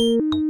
Música